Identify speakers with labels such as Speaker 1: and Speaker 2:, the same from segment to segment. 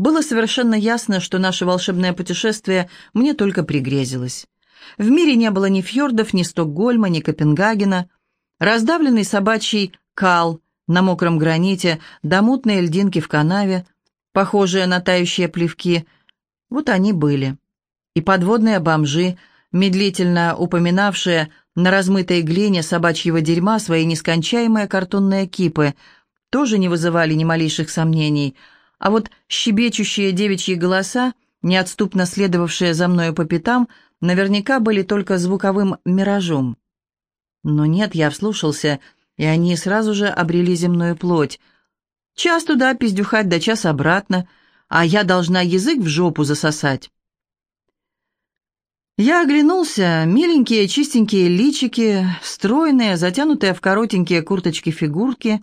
Speaker 1: Было совершенно ясно, что наше волшебное путешествие мне только пригрезилось. В мире не было ни фьордов, ни Стокгольма, ни Копенгагена. Раздавленный собачий кал на мокром граните, да мутные льдинки в канаве, похожие на тающие плевки, вот они были. И подводные бомжи, медлительно упоминавшие на размытой глине собачьего дерьма свои нескончаемые картонные кипы, тоже не вызывали ни малейших сомнений — а вот щебечущие девичьи голоса, неотступно следовавшие за мною по пятам, наверняка были только звуковым миражом. Но нет, я вслушался, и они сразу же обрели земную плоть. Час туда пиздюхать, да час обратно, а я должна язык в жопу засосать. Я оглянулся, миленькие чистенькие личики, стройные, затянутые в коротенькие курточки-фигурки.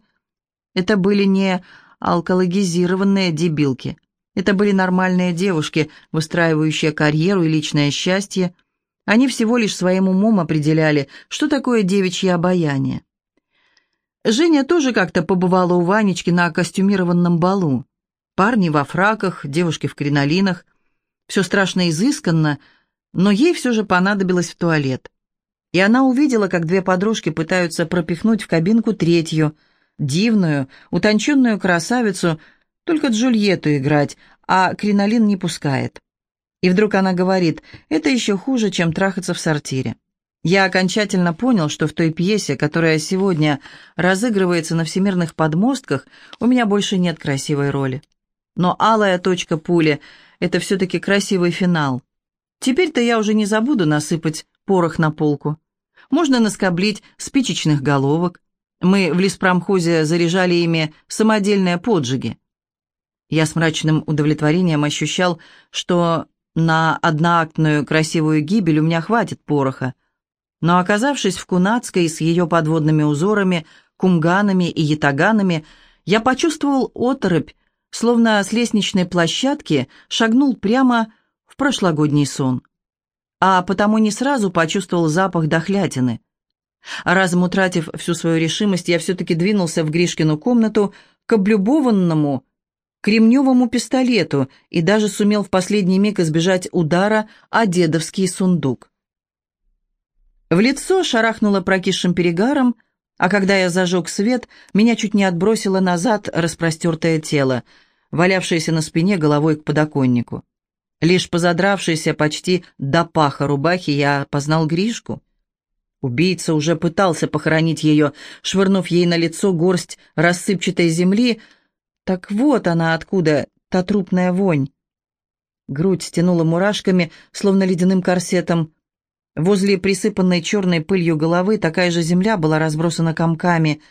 Speaker 1: Это были не алкологизированные дебилки. Это были нормальные девушки, выстраивающие карьеру и личное счастье. Они всего лишь своим умом определяли, что такое девичье обаяние. Женя тоже как-то побывала у Ванечки на костюмированном балу. Парни во фраках, девушки в кринолинах. Все страшно изысканно, но ей все же понадобилось в туалет. И она увидела, как две подружки пытаются пропихнуть в кабинку третью – дивную, утонченную красавицу, только Джульетту играть, а кринолин не пускает. И вдруг она говорит, это еще хуже, чем трахаться в сортире. Я окончательно понял, что в той пьесе, которая сегодня разыгрывается на всемирных подмостках, у меня больше нет красивой роли. Но алая точка пули — это все-таки красивый финал. Теперь-то я уже не забуду насыпать порох на полку. Можно наскоблить спичечных головок, мы в леспромхозе заряжали ими самодельные поджиги. Я с мрачным удовлетворением ощущал, что на одноактную красивую гибель у меня хватит пороха. Но оказавшись в Кунацкой с ее подводными узорами, кумганами и ятаганами, я почувствовал оторопь, словно с лестничной площадки шагнул прямо в прошлогодний сон. А потому не сразу почувствовал запах дохлятины. Разом утратив всю свою решимость, я все-таки двинулся в Гришкину комнату к облюбованному кремневому пистолету и даже сумел в последний миг избежать удара о дедовский сундук. В лицо шарахнуло прокисшим перегаром, а когда я зажег свет, меня чуть не отбросило назад распростертое тело, валявшееся на спине головой к подоконнику. Лишь позадравшийся почти до паха рубахи я познал Гришку. Убийца уже пытался похоронить ее, швырнув ей на лицо горсть рассыпчатой земли. Так вот она откуда, та трупная вонь. Грудь стянула мурашками, словно ледяным корсетом. Возле присыпанной черной пылью головы такая же земля была разбросана комками.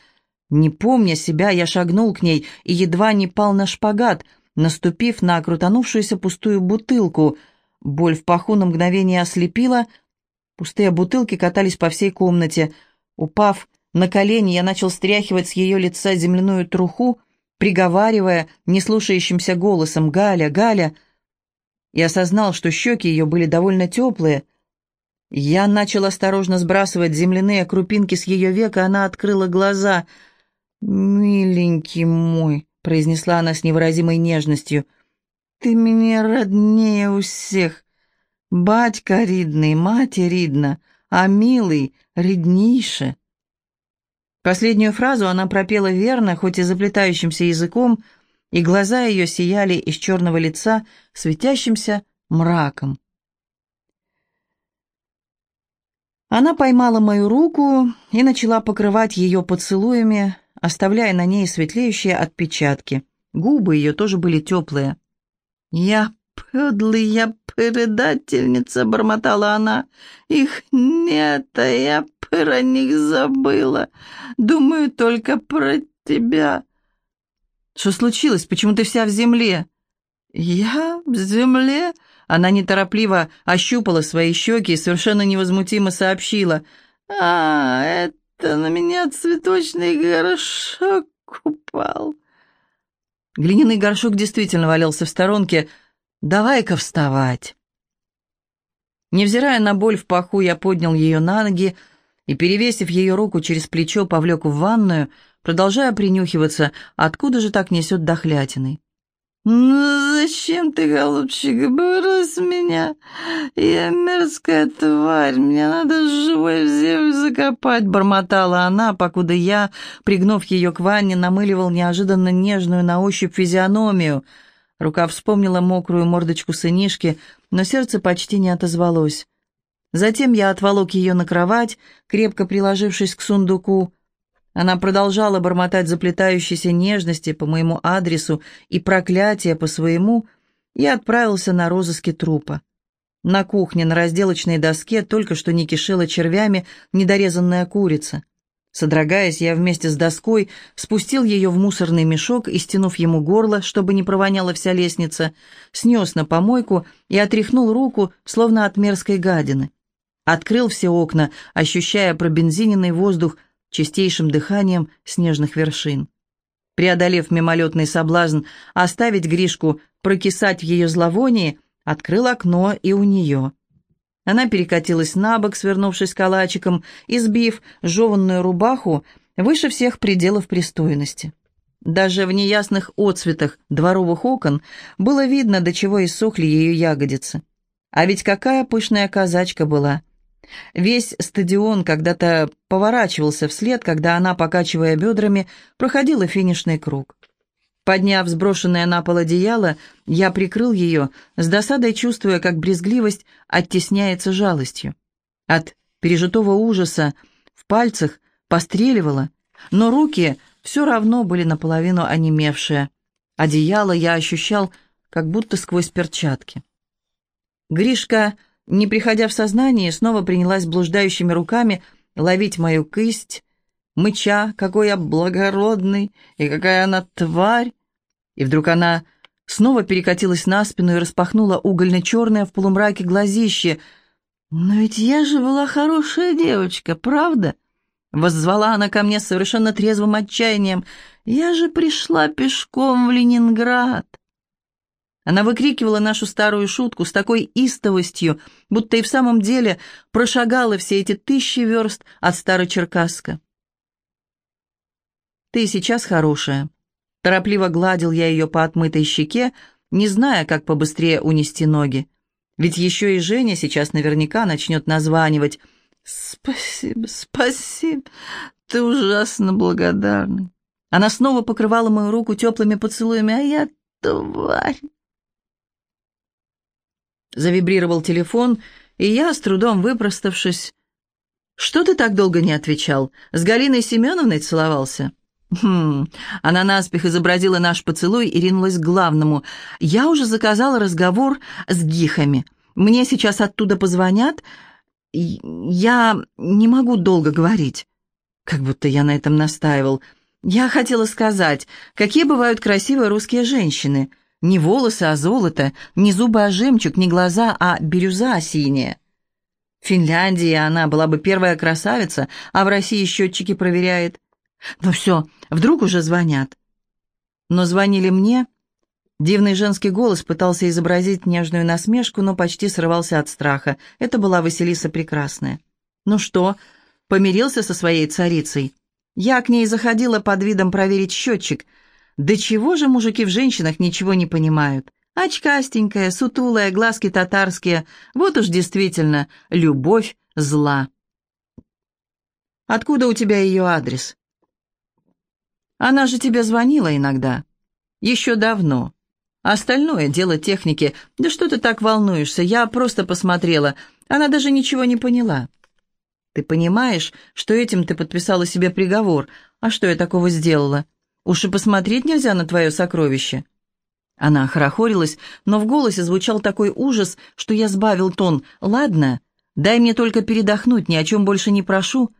Speaker 1: Не помня себя, я шагнул к ней и едва не пал на шпагат, наступив на крутанувшуюся пустую бутылку. Боль в паху на мгновение ослепила — Пустые бутылки катались по всей комнате. Упав на колени, я начал стряхивать с ее лица земляную труху, приговаривая неслушающимся голосом «Галя, Галя!» и осознал, что щеки ее были довольно теплые. Я начал осторожно сбрасывать земляные крупинки с ее века, она открыла глаза. «Миленький мой», — произнесла она с невыразимой нежностью, — «ты мне роднее у всех. Батька рідний, мати рідна, а милый рідніше. Последнюю фразу она пропела верно, хоть и заплетающимся языком, и глаза ее сияли из черного лица светящимся мраком. Она поймала мою руку и начала покрывать ее поцелуями, оставляя на ней светлеющие отпечатки. Губы ее тоже были теплые. «Я подлая предательница!» — бормотала она. «Их нет, а я про них забыла. Думаю только про тебя». «Что случилось? Почему ты вся в земле?» «Я в земле?» Она неторопливо ощупала свои щеки и совершенно невозмутимо сообщила. «А, это на меня цветочный горшок упал». Глиняный горшок действительно валялся в сторонке, — Давай-ка вставать. Невзирая на боль в паху, я поднял ее на ноги и, перевесив ее руку через плечо, повлек в ванную, продолжая принюхиваться, откуда же так несет дохлятиной. «Ну зачем ты, голубчик, брось меня? Я мерзкая тварь, мне надо живой в землю закопать», — бормотала она, покуда я, пригнув ее к ванне, намыливал неожиданно нежную на ощупь физиономию. Рука вспомнила мокрую мордочку сынишки, но сердце почти не отозвалось. Затем я отволок ее на кровать, крепко приложившись к сундуку, она продолжала бормотать заплетающиеся нежности по моему адресу и проклятия по своему, и отправился на розыски трупа. На кухне на разделочной доске только что не кишела червями недорезанная курица. Содрогаясь, я вместе с доской спустил ее в мусорный мешок и, стянув ему горло, чтобы не провоняла вся лестница, снес на помойку и отряхнул руку, словно от мерзкой гадины. Открыл все окна, ощущая пробензиненный воздух чистейшим дыханием снежных вершин. Преодолев мимолетный соблазн оставить Гришку прокисать в ее зловонии, открыл окно и у нее. Она перекатилась на бок, свернувшись калачиком, и сбив жеванную рубаху выше всех пределов пристойности. Даже в неясных отцветах дворовых окон было видно, до чего иссохли ее ягодицы. А ведь какая пышная казачка была! Весь стадион когда-то поворачивался вслед, когда она, покачивая бедрами, проходила финишный круг. Подняв сброшенное на пол одеяло, я прикрыл ее, с досадой чувствуя, как брезгливость оттесняется жалостью. От пережитого ужаса в пальцах постреливало, но руки все равно были наполовину онемевшие. Одеяло я ощущал, как будто сквозь перчатки. Гришка не приходя в сознание, снова принялась блуждающими руками ловить мою кисть, мыча, какой я благородный и какая она тварь. И вдруг она снова перекатилась на спину и распахнула угольно-черное в полумраке глазище. «Но ведь я же была хорошая девочка, правда?» Воззвала она ко мне совершенно трезвым отчаянием. «Я же пришла пешком в Ленинград». Она выкрикивала нашу старую шутку с такой истовостью, будто и в самом деле прошагала все эти тысячи верст от Старочеркасска. «Ты сейчас хорошая». Торопливо гладил я ее по отмытой щеке, не зная, как побыстрее унести ноги. Ведь еще и Женя сейчас наверняка начнет названивать. «Спасибо, спасибо, ты ужасно благодарный». Она снова покрывала мою руку теплыми поцелуями, а я тварь. Завибрировал телефон, и я, с трудом выпроставшись... «Что ты так долго не отвечал? С Галиной Семеновной целовался?» «Хм...» Она наспех изобразила наш поцелуй и ринулась к главному. «Я уже заказала разговор с гихами. Мне сейчас оттуда позвонят. Я не могу долго говорить». Как будто я на этом настаивал. «Я хотела сказать, какие бывают красивые русские женщины». Не волосы, а золото, не зубы, а жемчуг, не глаза, а бирюза синяя. В Финляндии она была бы первая красавица, а в России счетчики проверяет. Ну все, вдруг уже звонят. Но звонили мне. Дивный женский голос пытался изобразить нежную насмешку, но почти срывался от страха. Это была Василиса Прекрасная. «Ну что, помирился со своей царицей?» Я к ней заходила под видом проверить счетчик — да чего же мужики в женщинах ничего не понимают? Очкастенькая, сутулая, глазки татарские. Вот уж действительно любовь зла. Откуда у тебя ее адрес? Она же тебе звонила иногда. Еще давно. Остальное дело техники. Да что ты так волнуешься? Я просто посмотрела. Она даже ничего не поняла. Ты понимаешь, что этим ты подписала себе приговор? А что я такого сделала? Уж и посмотреть нельзя на твое сокровище». Она хорохорилась, но в голосе звучал такой ужас, что я сбавил тон. «Ладно, дай мне только передохнуть, ни о чем больше не прошу.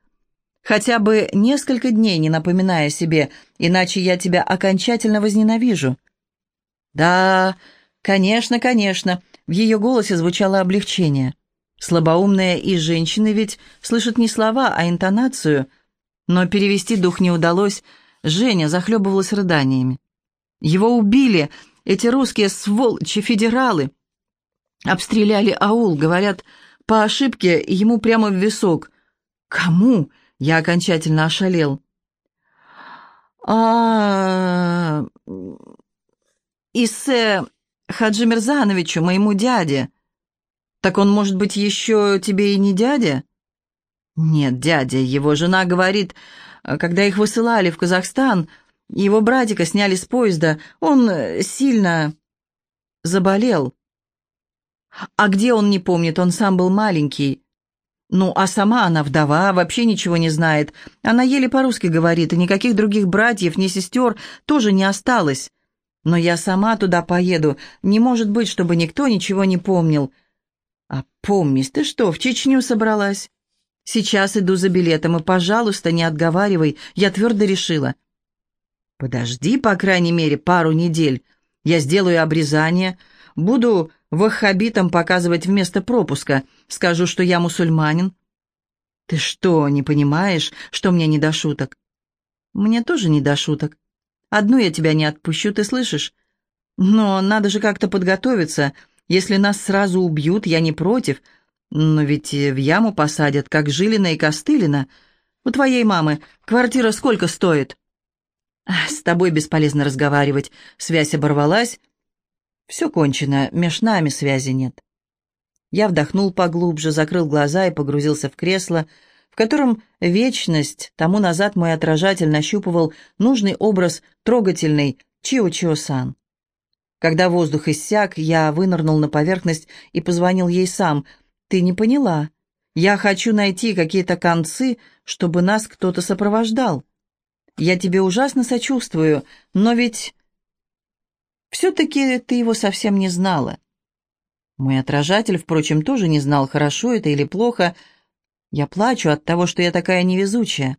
Speaker 1: Хотя бы несколько дней не напоминая себе, иначе я тебя окончательно возненавижу». «Да, конечно, конечно», — в ее голосе звучало облегчение. Слабоумные и женщины ведь слышат не слова, а интонацию. Но перевести дух не удалось, — Женя захлебывалась рыданиями. Его убили, эти русские сволочи-федералы. Обстреляли аул, говорят, по ошибке ему прямо в висок. Кому? Я окончательно ошалел. А, Иссе Хаджи Мирзановичу, моему дяде. Так он, может быть, еще тебе и не дядя? Нет, дядя, его жена говорит, когда их высылали в Казахстан, его братика сняли с поезда, он сильно заболел. А где он не помнит, он сам был маленький. Ну, а сама она вдова, вообще ничего не знает. Она еле по-русски говорит, и никаких других братьев, ни сестер тоже не осталось. Но я сама туда поеду. Не может быть, чтобы никто ничего не помнил. А помнись, ты что, в Чечню собралась? Сейчас иду за билетом, и, пожалуйста, не отговаривай, я твердо решила. Подожди, по крайней мере, пару недель. Я сделаю обрезание, буду ваххабитам показывать вместо пропуска, скажу, что я мусульманин. Ты что, не понимаешь, что мне не до шуток? Мне тоже не до шуток. Одну я тебя не отпущу, ты слышишь? Но надо же как-то подготовиться. Если нас сразу убьют, я не против. Но ведь в яму посадят, как Жилина и Костылина. У твоей мамы квартира сколько стоит?» «С тобой бесполезно разговаривать. Связь оборвалась. Все кончено, меж нами связи нет». Я вдохнул поглубже, закрыл глаза и погрузился в кресло, в котором вечность, тому назад мой отражатель нащупывал нужный образ трогательный Чио-Чио-сан. Когда воздух иссяк, я вынырнул на поверхность и позвонил ей сам. «Ты не поняла. Я хочу найти какие-то концы, чтобы нас кто-то сопровождал. Я тебе ужасно сочувствую, но ведь... Все-таки ты его совсем не знала». Мой отражатель, впрочем, тоже не знал, хорошо это или плохо, — я плачу от того, что я такая невезучая.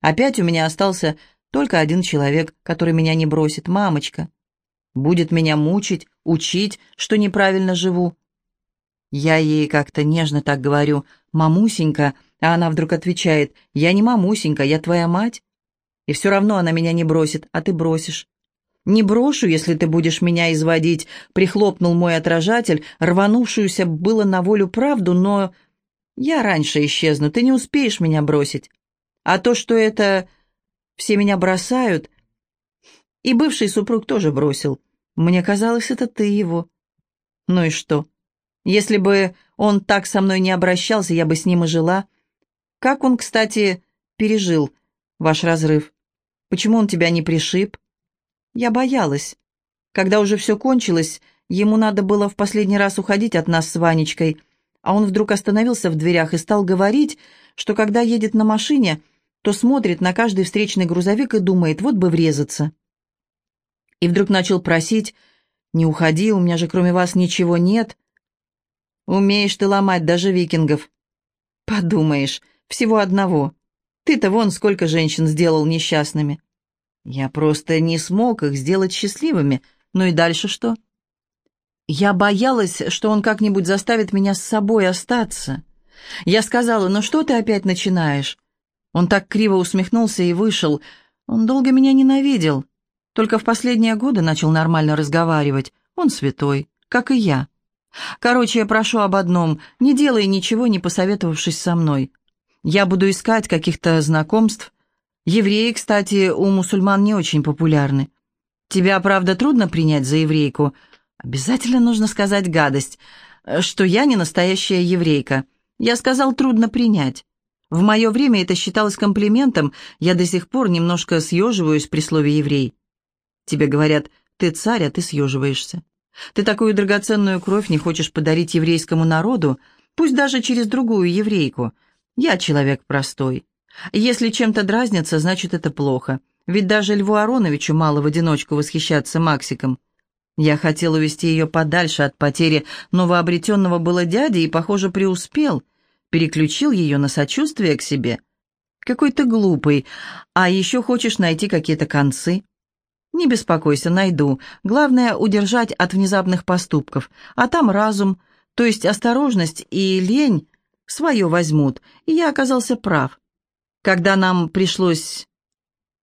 Speaker 1: Опять у меня остался только один человек, который меня не бросит, мамочка. Будет меня мучить, учить, что неправильно живу. Я ей как-то нежно так говорю, «Мамусенька», а она вдруг отвечает, «Я не мамусенька, я твоя мать». И все равно она меня не бросит, а ты бросишь. «Не брошу, если ты будешь меня изводить», — прихлопнул мой отражатель, рванувшуюся было на волю правду, но я раньше исчезну, ты не успеешь меня бросить. А то, что это... Все меня бросают... И бывший супруг тоже бросил. Мне казалось, это ты его. Ну и что? Если бы он так со мной не обращался, я бы с ним и жила. Как он, кстати, пережил ваш разрыв? Почему он тебя не пришиб? Я боялась. Когда уже все кончилось, ему надо было в последний раз уходить от нас с Ванечкой — а он вдруг остановился в дверях и стал говорить, что когда едет на машине, то смотрит на каждый встречный грузовик и думает, вот бы врезаться. И вдруг начал просить, «Не уходи, у меня же кроме вас ничего нет». «Умеешь ты ломать даже викингов». «Подумаешь, всего одного. Ты-то вон сколько женщин сделал несчастными». «Я просто не смог их сделать счастливыми. Ну и дальше что?» Я боялась, что он как-нибудь заставит меня с собой остаться. Я сказала, ну что ты опять начинаешь? Он так криво усмехнулся и вышел. Он долго меня ненавидел. Только в последние годы начал нормально разговаривать. Он святой, как и я. Короче, я прошу об одном. Не делай ничего, не посоветовавшись со мной. Я буду искать каких-то знакомств. Евреи, кстати, у мусульман не очень популярны. Тебя, правда, трудно принять за еврейку, Обязательно нужно сказать гадость, что я не настоящая еврейка. Я сказал, трудно принять. В мое время это считалось комплиментом, я до сих пор немножко съеживаюсь при слове «еврей». Тебе говорят, ты царь, а ты съеживаешься. Ты такую драгоценную кровь не хочешь подарить еврейскому народу, пусть даже через другую еврейку. Я человек простой. Если чем-то дразнятся, значит, это плохо. Ведь даже Льву Ароновичу мало в одиночку восхищаться Максиком. Я хотел увести ее подальше от потери новообретенного было дяди и, похоже, преуспел. Переключил ее на сочувствие к себе. Какой ты глупый. А еще хочешь найти какие-то концы? Не беспокойся, найду. Главное — удержать от внезапных поступков. А там разум, то есть осторожность и лень свое возьмут. И я оказался прав. Когда нам пришлось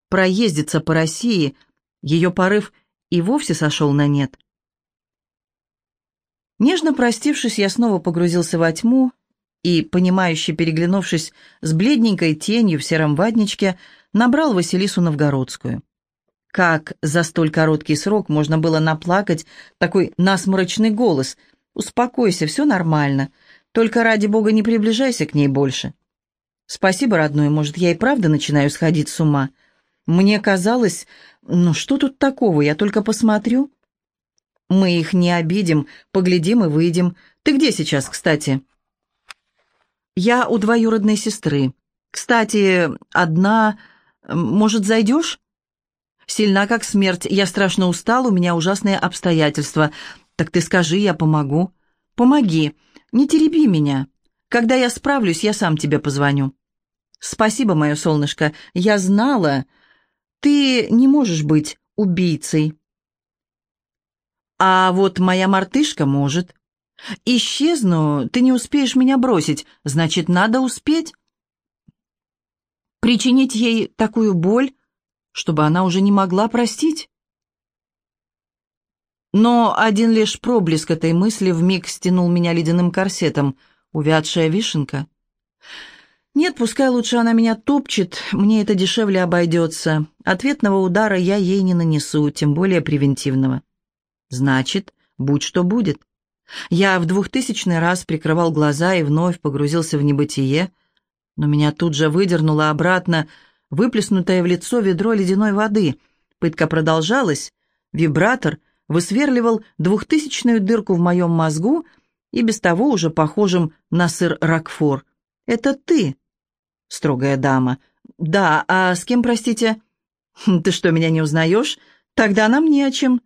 Speaker 1: проездиться по России, ее порыв и вовсе сошел на нет. Нежно простившись, я снова погрузился во тьму и, понимающе переглянувшись с бледненькой тенью в сером ватничке, набрал Василису Новгородскую. Как за столь короткий срок можно было наплакать такой насморочный голос? «Успокойся, все нормально. Только ради бога не приближайся к ней больше». «Спасибо, родной, может, я и правда начинаю сходить с ума. Мне казалось, ну что тут такого, я только посмотрю». «Мы их не обидим, поглядим и выйдем. Ты где сейчас, кстати?» «Я у двоюродной сестры. Кстати, одна... Может, зайдешь?» «Сильна, как смерть. Я страшно устал, у меня ужасные обстоятельства. Так ты скажи, я помогу». «Помоги. Не тереби меня. Когда я справлюсь, я сам тебе позвоню». «Спасибо, мое солнышко. Я знала. Ты не можешь быть убийцей». «А вот моя мартышка может». «Исчезну, ты не успеешь меня бросить, значит, надо успеть». Причинить ей такую боль, чтобы она уже не могла простить? Но один лишь проблеск этой мысли вмиг стянул меня ледяным корсетом, увядшая вишенка. Нет, пускай лучше она меня топчет, мне это дешевле обойдется. Ответного удара я ей не нанесу, тем более превентивного. Значит, будь что будет. Я в двухтысячный раз прикрывал глаза и вновь погрузился в небытие, но меня тут же выдернуло обратно выплеснутое в лицо ведро ледяной воды. Пытка продолжалась, вибратор высверливал двухтысячную дырку в моем мозгу и без того уже похожим на сыр Рокфор. «Это ты?» «Строгая дама». «Да, а с кем, простите?» «Хм, «Ты что, меня не узнаешь? Тогда нам не о чем».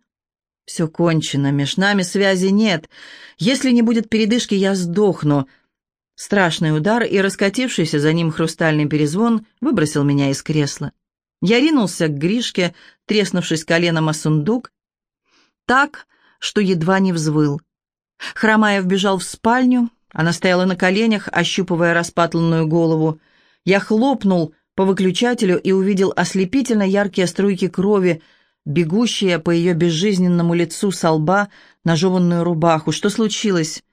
Speaker 1: «Все кончено, меж нами связи нет. Если не будет передышки, я сдохну». Страшный удар и раскатившийся за ним хрустальный перезвон выбросил меня из кресла. Я ринулся к Гришке, треснувшись коленом о сундук, так, что едва не взвыл. Хромая вбежал в спальню, она стояла на коленях, ощупывая распатланную голову. Я хлопнул по выключателю и увидел ослепительно яркие струйки крови, бегущие по ее безжизненному лицу со лба на жеванную рубаху. Что случилось?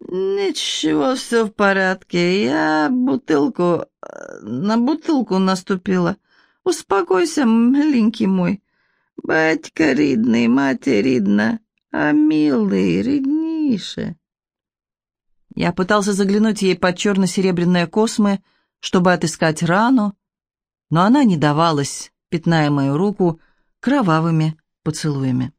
Speaker 1: «Ничего, все в порядке. Я бутылку... на бутылку наступила. Успокойся, маленький мой. Батька рідний, мать рідна, а милый, рідніше». Я пытался заглянуть ей под черно-серебряные космы, чтобы отыскать рану, но она не давалась, пятная мою руку кровавыми поцелуями.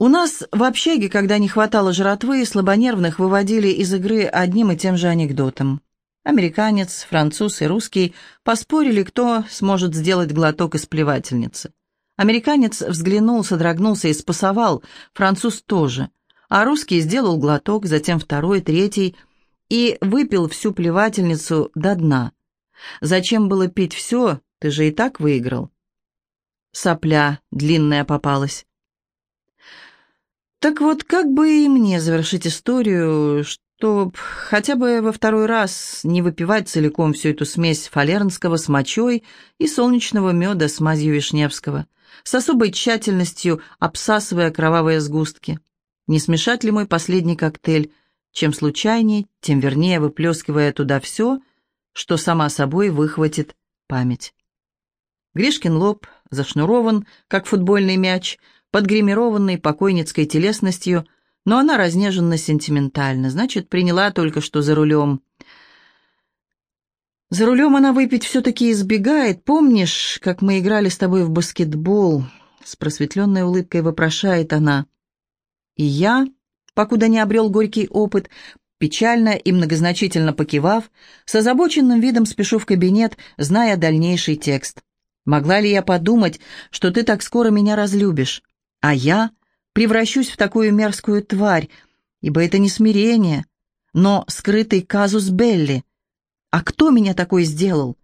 Speaker 1: У нас в общаге, когда не хватало жратвы, слабонервных выводили из игры одним и тем же анекдотом. Американец, француз и русский поспорили, кто сможет сделать глоток из плевательницы. Американец взглянул, содрогнулся и спасовал, француз тоже. А русский сделал глоток, затем второй, третий, и выпил всю плевательницу до дна. Зачем было пить все, ты же и так выиграл. Сопля длинная попалась. Так вот, как бы и мне завершить историю, чтоб хотя бы во второй раз не выпивать целиком всю эту смесь фалернского с мочой и солнечного меда с мазью вишневского, с особой тщательностью обсасывая кровавые сгустки. Не смешать ли мой последний коктейль, чем случайней, тем вернее выплескивая туда все, что сама собой выхватит память. Гришкин лоб зашнурован, как футбольный мяч — подгримированной покойницкой телесностью, но она разнеженно сентиментальна, значит, приняла только что за рулем. За рулем она выпить все-таки избегает. Помнишь, как мы играли с тобой в баскетбол? С просветленной улыбкой вопрошает она. И я, покуда не обрел горький опыт, печально и многозначительно покивав, с озабоченным видом спешу в кабинет, зная дальнейший текст. Могла ли я подумать, что ты так скоро меня разлюбишь? а я превращусь в такую мерзкую тварь, ибо это не смирение, но скрытый казус Белли. А кто меня такой сделал?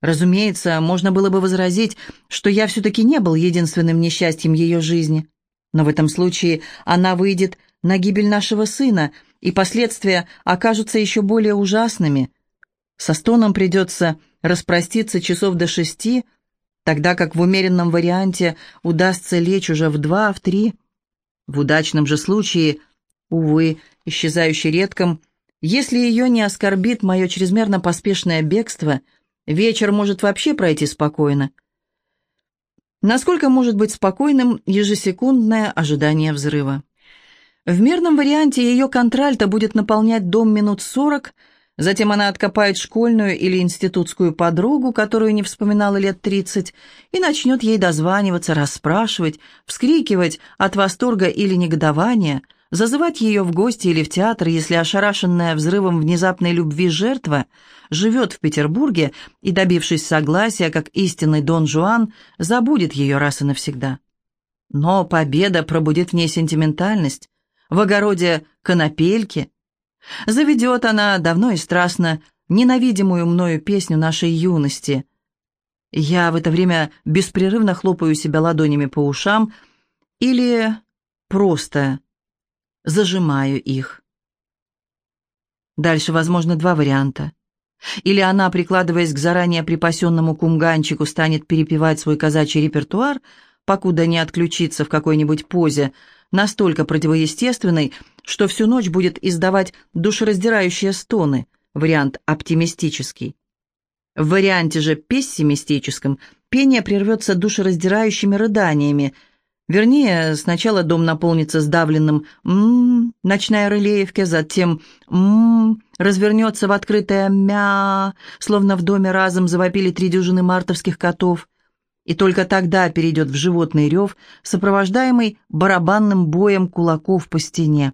Speaker 1: Разумеется, можно было бы возразить, что я все-таки не был единственным несчастьем ее жизни. Но в этом случае она выйдет на гибель нашего сына, и последствия окажутся еще более ужасными. Со стоном придется распроститься часов до шести, тогда как в умеренном варианте удастся лечь уже в два, в три. В удачном же случае, увы, исчезающей редком, если ее не оскорбит мое чрезмерно поспешное бегство, Вечер может вообще пройти спокойно. Насколько может быть спокойным ежесекундное ожидание взрыва? В мирном варианте ее контральта будет наполнять дом минут сорок, затем она откопает школьную или институтскую подругу, которую не вспоминала лет тридцать, и начнет ей дозваниваться, расспрашивать, вскрикивать от восторга или негодования, зазывать ее в гости или в театр, если ошарашенная взрывом внезапной любви жертва живет в Петербурге и, добившись согласия, как истинный Дон Жуан, забудет ее раз и навсегда. Но победа пробудит в ней сентиментальность, в огороде конопельки. Заведет она давно и страстно ненавидимую мною песню нашей юности. Я в это время беспрерывно хлопаю себя ладонями по ушам или просто зажимаю их. Дальше возможно два варианта. Или она, прикладываясь к заранее припасенному кумганчику, станет перепевать свой казачий репертуар, покуда не отключится в какой-нибудь позе, настолько противоестественной, что всю ночь будет издавать душераздирающие стоны, вариант оптимистический. В варианте же пессимистическом пение прервется душераздирающими рыданиями. Вернее, сначала дом наполнится сдавленным «м-м-м», ночная рылеевка, затем «м-м-м», развернется в открытое «мя», словно в доме разом завопили три дюжины мартовских котов и только тогда перейдет в животный рев, сопровождаемый барабанным боем кулаков по стене.